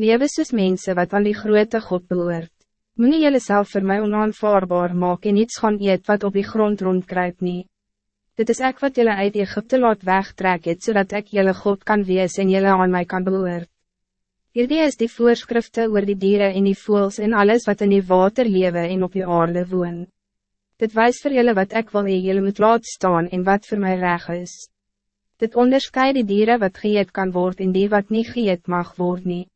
Lewe soos mense wat aan die grote God behoort. Moenie jylle self vir my onaanvaarbaar maak en iets gaan eet wat op die grond rondkruip nie. Dit is ek wat jylle uit Egypte laat wegtrek het, zodat ik jylle God kan wees en jylle aan mij kan behoort. Hierdie is die voorschriften oor die dieren en die voels en alles wat in die water lewe en op die aarde woon. Dit wijst voor jullie wat ik wil en jylle moet laat staan en wat voor mij reg is. Dit onderscheidt die dieren wat geëet kan worden en die wat niet geëet mag worden. Nie.